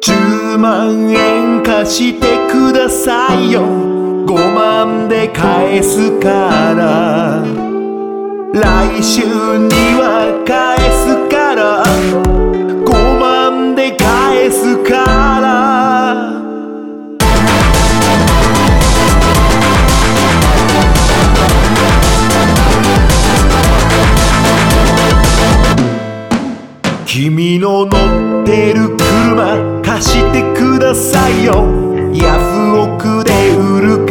10万円貸してくださいよ。5万で返すから。来週には返す。君の乗ってる車貸してくださいよ。ヤフオクで売るか